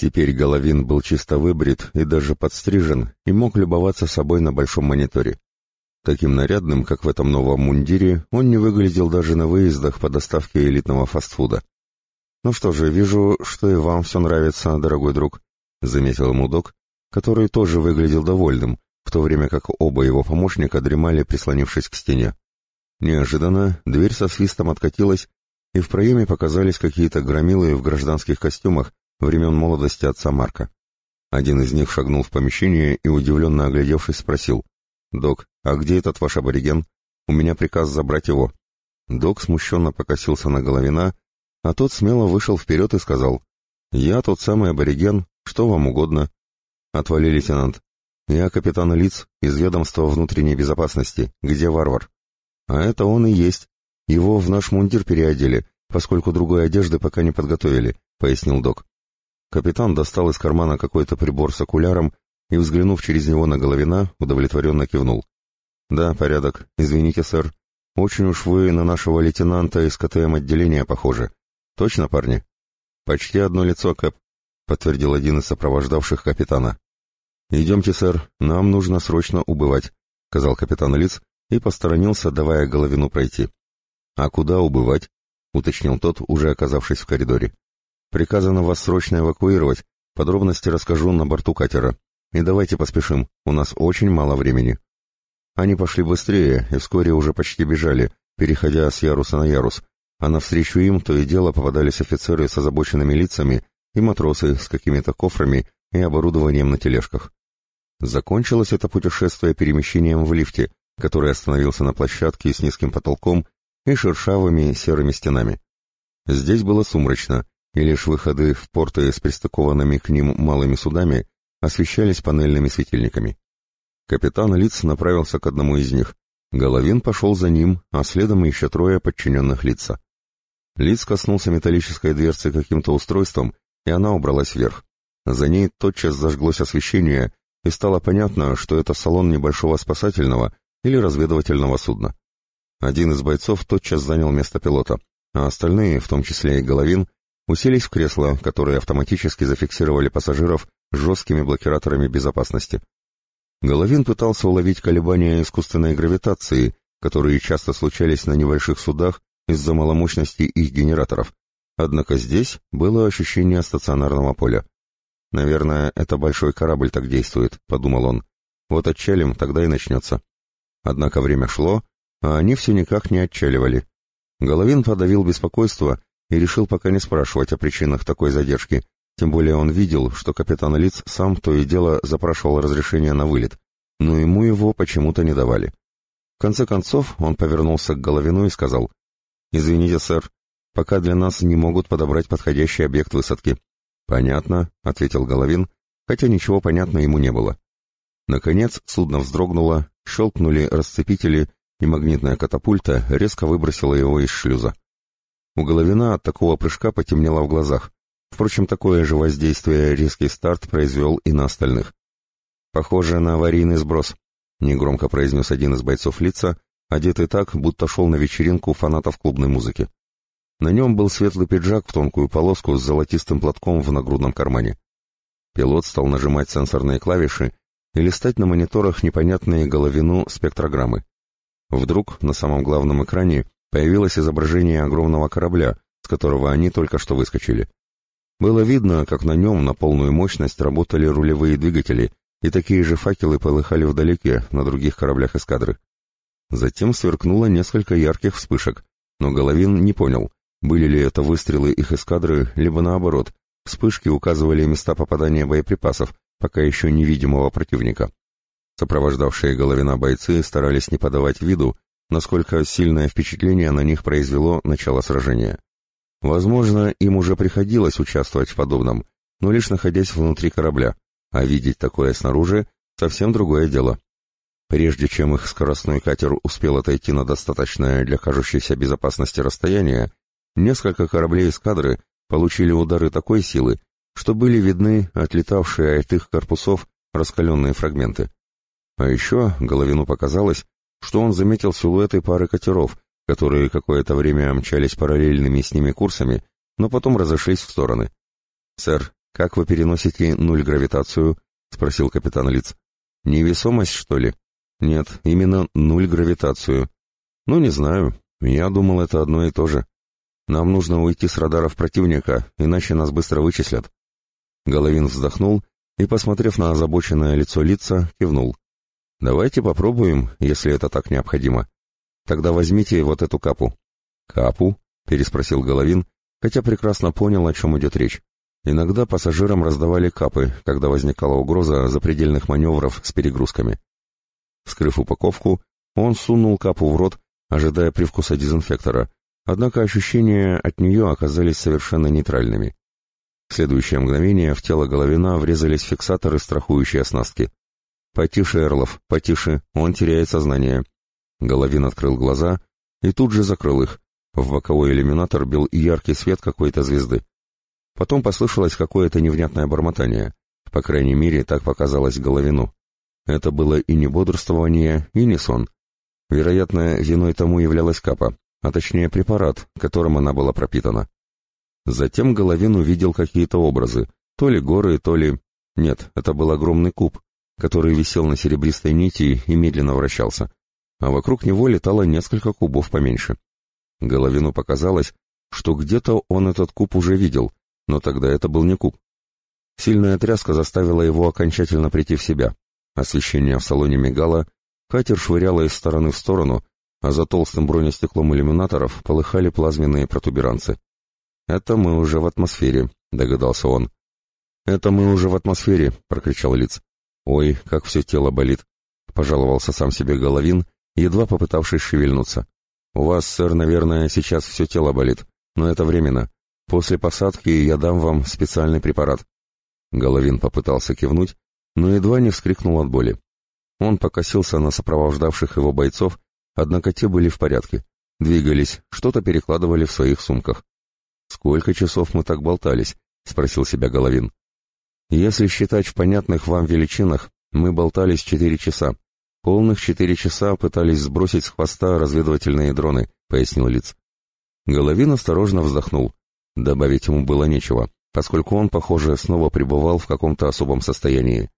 Теперь Головин был чисто выбрит и даже подстрижен, и мог любоваться собой на большом мониторе. Таким нарядным, как в этом новом мундире, он не выглядел даже на выездах по доставке элитного фастфуда. «Ну что же, вижу, что и вам все нравится, дорогой друг», — заметил ему док, который тоже выглядел довольным, в то время как оба его помощника дремали, прислонившись к стене. Неожиданно дверь со свистом откатилась, и в проеме показались какие-то громилы в гражданских костюмах времен молодости отца Марка. Один из них шагнул в помещение и, удивленно оглядевшись, спросил, «Док, а где этот ваш абориген? У меня приказ забрать его». Док смущенно покосился на Головина, а тот смело вышел вперед и сказал, «Я тот самый абориген, что вам угодно». «Отвали, лейтенант. Я капитан лиц из ведомства внутренней безопасности. Где варвар?» «А это он и есть. Его в наш мундир переодели, поскольку другой одежды пока не подготовили», — пояснил док. Капитан достал из кармана какой-то прибор с окуляром и, взглянув через него на Головина, удовлетворенно кивнул. «Да, порядок. Извините, сэр. Очень уж вы на нашего лейтенанта из КТМ-отделения похожи. Точно, парни?» «Почти одно лицо, Кэп», — подтвердил один из сопровождавших капитана. «Идемте, сэр. Нам нужно срочно убывать», — сказал капитан Лиц и посторонился, давая Головину пройти. «А куда убывать?» — уточнил тот, уже оказавшись в коридоре. «Приказано вас срочно эвакуировать. Подробности расскажу на борту катера. И давайте поспешим, у нас очень мало времени». Они пошли быстрее и вскоре уже почти бежали, переходя с яруса на ярус, а навстречу им то и дело попадались офицеры с озабоченными лицами и матросы с какими-то кофрами и оборудованием на тележках. Закончилось это путешествие перемещением в лифте, который остановился на площадке с низким потолком и шершавыми серыми стенами. Здесь было сумрачно, и лишь выходы в порты с пристыкованными к ним малыми судами освещались панельными светильниками. Капитан Лиц направился к одному из них. Головин пошел за ним, а следом еще трое подчиненных Лица. Лиц коснулся металлической дверцы каким-то устройством, и она убралась вверх. За ней тотчас зажглось освещение, и стало понятно, что это салон небольшого спасательного или разведывательного судна. Один из бойцов тотчас занял место пилота, а остальные, в том числе и Головин, уселись в кресла, которые автоматически зафиксировали пассажиров жесткими блокираторами безопасности. Головин пытался уловить колебания искусственной гравитации, которые часто случались на небольших судах из-за маломощности их генераторов. Однако здесь было ощущение стационарного поля. «Наверное, это большой корабль так действует», — подумал он. «Вот отчалим, тогда и начнется». Однако время шло, а они все никак не отчаливали. Головин подавил беспокойство и решил пока не спрашивать о причинах такой задержки, тем более он видел, что капитан Лиц сам то и дело запрашивал разрешение на вылет, но ему его почему-то не давали. В конце концов он повернулся к Головину и сказал, «Извините, сэр, пока для нас не могут подобрать подходящий объект высадки». «Понятно», — ответил Головин, хотя ничего понятно ему не было. Наконец судно вздрогнуло, щелкнули расцепители, и магнитная катапульта резко выбросила его из шлюза. У Головина от такого прыжка потемнело в глазах. Впрочем, такое же воздействие резкий старт произвел и на остальных. «Похоже на аварийный сброс», — негромко произнес один из бойцов лица, одетый так, будто шел на вечеринку фанатов клубной музыки. На нем был светлый пиджак в тонкую полоску с золотистым платком в нагрудном кармане. Пилот стал нажимать сенсорные клавиши и листать на мониторах непонятные головину спектрограммы. Вдруг на самом главном экране появилось изображение огромного корабля, с которого они только что выскочили. Было видно, как на нем на полную мощность работали рулевые двигатели, и такие же факелы полыхали вдалеке, на других кораблях эскадры. Затем сверкнуло несколько ярких вспышек, но Головин не понял, были ли это выстрелы их эскадры, либо наоборот, вспышки указывали места попадания боеприпасов, пока еще невидимого противника. Сопровождавшие Головина бойцы старались не подавать виду, насколько сильное впечатление на них произвело начало сражения. Возможно, им уже приходилось участвовать в подобном, но лишь находясь внутри корабля, а видеть такое снаружи — совсем другое дело. Прежде чем их скоростной катер успел отойти на достаточное для кажущейся безопасности расстояние, несколько кораблей эскадры получили удары такой силы, что были видны отлетавшие от их корпусов раскаленные фрагменты. А еще Головину показалось, что он заметил силуэты пары катеров, которые какое-то время мчались параллельными с ними курсами, но потом разошлись в стороны. «Сэр, «Как вы переносите нуль гравитацию?» — спросил капитан Лиц. «Невесомость, что ли?» «Нет, именно нуль гравитацию». «Ну, не знаю. Я думал, это одно и то же. Нам нужно уйти с радаров противника, иначе нас быстро вычислят». Головин вздохнул и, посмотрев на озабоченное лицо лица, кивнул. «Давайте попробуем, если это так необходимо. Тогда возьмите вот эту капу». «Капу?» — переспросил Головин, хотя прекрасно понял, о чем идет речь. Иногда пассажирам раздавали капы, когда возникала угроза запредельных маневров с перегрузками. Вскрыв упаковку, он сунул капу в рот, ожидая привкуса дезинфектора, однако ощущения от нее оказались совершенно нейтральными. В следующее мгновение в тело Головина врезались фиксаторы страхующей оснастки. «Потише, Эрлов, потише, он теряет сознание». Головин открыл глаза и тут же закрыл их. В боковой иллюминатор бил яркий свет какой-то звезды. Потом послышалось какое-то невнятное бормотание. По крайней мере, так показалось Головину. Это было и не бодрствование, и не сон. Вероятно, виной тому являлась капа, а точнее препарат, которым она была пропитана. Затем Головин увидел какие-то образы, то ли горы, то ли... Нет, это был огромный куб, который висел на серебристой нити и медленно вращался, а вокруг него летало несколько кубов поменьше. Головину показалось, что где-то он этот куб уже видел, но тогда это был не куб. Сильная тряска заставила его окончательно прийти в себя. Освещение в салоне мигало, катер швыряло из стороны в сторону, а за толстым бронестеклом иллюминаторов полыхали плазменные протуберанцы. «Это мы уже в атмосфере», — догадался он. «Это мы уже в атмосфере», — прокричал Лиц. «Ой, как все тело болит», — пожаловался сам себе Головин, едва попытавшись шевельнуться. «У вас, сэр, наверное, сейчас все тело болит, но это временно. После посадки я дам вам специальный препарат». Головин попытался кивнуть, но едва не вскрикнул от боли. Он покосился на сопровождавших его бойцов, однако те были в порядке. Двигались, что-то перекладывали в своих сумках. «Сколько часов мы так болтались?» — спросил себя Головин. «Если считать в понятных вам величинах, мы болтались четыре часа. Полных четыре часа пытались сбросить с хвоста разведывательные дроны», — пояснил Лиц. Головин осторожно вздохнул. Добавить ему было нечего, поскольку он, похоже, снова пребывал в каком-то особом состоянии.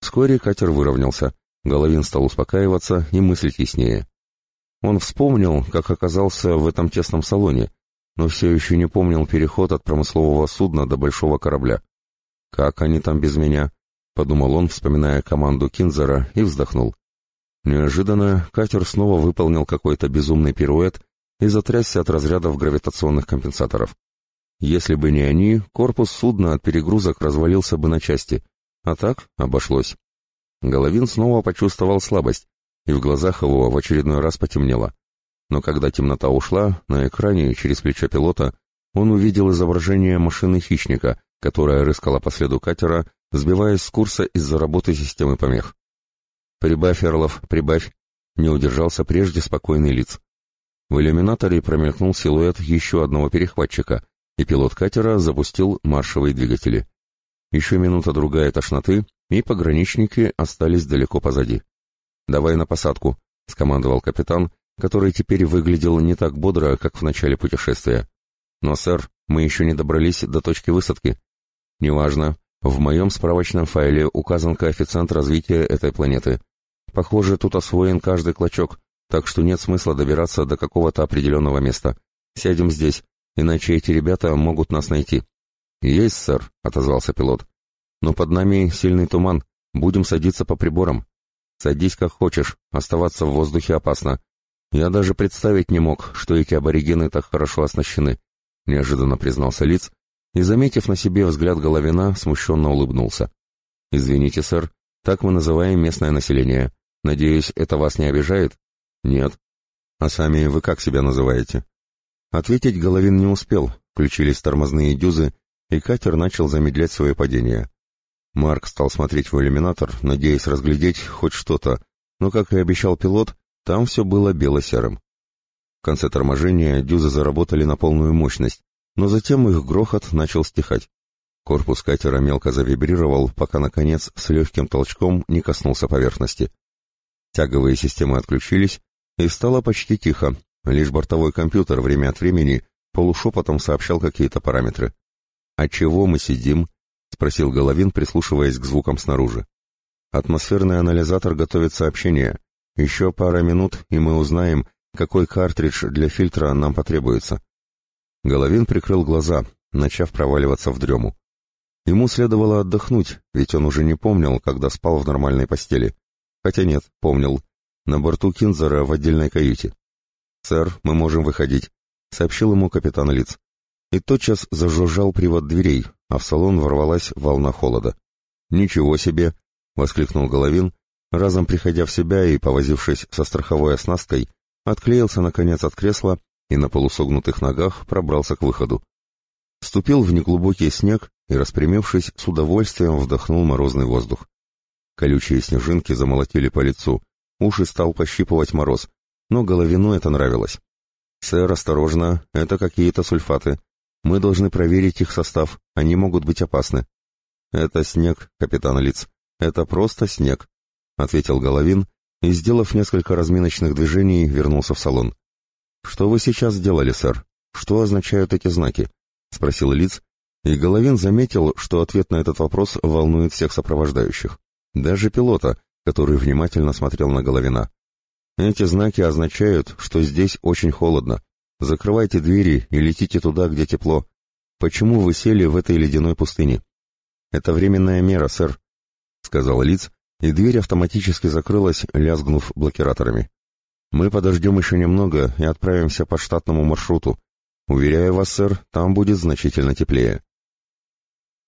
Вскоре катер выровнялся, Головин стал успокаиваться и мыслить яснее. Он вспомнил, как оказался в этом тесном салоне, но все еще не помнил переход от промыслового судна до большого корабля. «Как они там без меня?» — подумал он, вспоминая команду Кинзера, и вздохнул. Неожиданно катер снова выполнил какой-то безумный пируэт и затрясся от разрядов гравитационных компенсаторов. Если бы не они, корпус судна от перегрузок развалился бы на части, а так обошлось. Головин снова почувствовал слабость, и в глазах его в очередной раз потемнело. Но когда темнота ушла, на экране через плечо пилота он увидел изображение машины хищника, которая рыскала по следу катера, сбиваясь с курса из-за работы системы помех. «Прибавь, Эрлов, прибавь!» — не удержался прежде спокойный лиц. В иллюминаторе промелькнул силуэт еще одного перехватчика, и пилот катера запустил маршевые двигатели. Еще минута-другая тошноты, и пограничники остались далеко позади. «Давай на посадку», — скомандовал капитан, который теперь выглядел не так бодро, как в начале путешествия. «Но, сэр, мы еще не добрались до точки высадки». «Неважно. В моем справочном файле указан коэффициент развития этой планеты. Похоже, тут освоен каждый клочок, так что нет смысла добираться до какого-то определенного места. Сядем здесь, иначе эти ребята могут нас найти». «Есть, сэр», — отозвался пилот. «Но под нами сильный туман. Будем садиться по приборам. Садись как хочешь, оставаться в воздухе опасно. Я даже представить не мог, что эти аборигены так хорошо оснащены», — неожиданно признался Лиц, и, заметив на себе взгляд Головина, смущенно улыбнулся. «Извините, сэр, так мы называем местное население. Надеюсь, это вас не обижает?» «Нет». «А сами вы как себя называете?» Ответить Головин не успел, включились тормозные дюзы, и катер начал замедлять свое падение. Марк стал смотреть в иллюминатор, надеясь разглядеть хоть что-то, но, как и обещал пилот, там все было бело-серым. В конце торможения дюзы заработали на полную мощность, но затем их грохот начал стихать. Корпус катера мелко завибрировал, пока, наконец, с легким толчком не коснулся поверхности. Тяговые системы отключились, и стало почти тихо, Лишь бортовой компьютер время от времени полушепотом сообщал какие-то параметры. «А чего мы сидим?» — спросил Головин, прислушиваясь к звукам снаружи. «Атмосферный анализатор готовит сообщение. Еще пара минут, и мы узнаем, какой картридж для фильтра нам потребуется». Головин прикрыл глаза, начав проваливаться в дрему. Ему следовало отдохнуть, ведь он уже не помнил, когда спал в нормальной постели. Хотя нет, помнил. На борту Кинзера в отдельной каюте. «Сэр, мы можем выходить», — сообщил ему капитан Лиц. И тотчас зажужжал привод дверей, а в салон ворвалась волна холода. «Ничего себе!» — воскликнул Головин, разом приходя в себя и, повозившись со страховой оснасткой, отклеился, наконец, от кресла и на полусогнутых ногах пробрался к выходу. Ступил в неглубокий снег и, распрямившись, с удовольствием вдохнул морозный воздух. Колючие снежинки замолотили по лицу, уши стал пощипывать мороз, но Головину это нравилось. «Сэр, осторожно, это какие-то сульфаты. Мы должны проверить их состав, они могут быть опасны». «Это снег, капитан Лиц. Это просто снег», — ответил Головин и, сделав несколько разминочных движений, вернулся в салон. «Что вы сейчас сделали, сэр? Что означают эти знаки?» — спросил Лиц, и Головин заметил, что ответ на этот вопрос волнует всех сопровождающих. Даже пилота, который внимательно смотрел на Головина. Эти знаки означают, что здесь очень холодно. Закрывайте двери и летите туда, где тепло. Почему вы сели в этой ледяной пустыне? Это временная мера, сэр, сказал Лиц, и дверь автоматически закрылась, лязгнув блокираторами. Мы подождем еще немного и отправимся по штатному маршруту. Уверяю вас, сэр, там будет значительно теплее.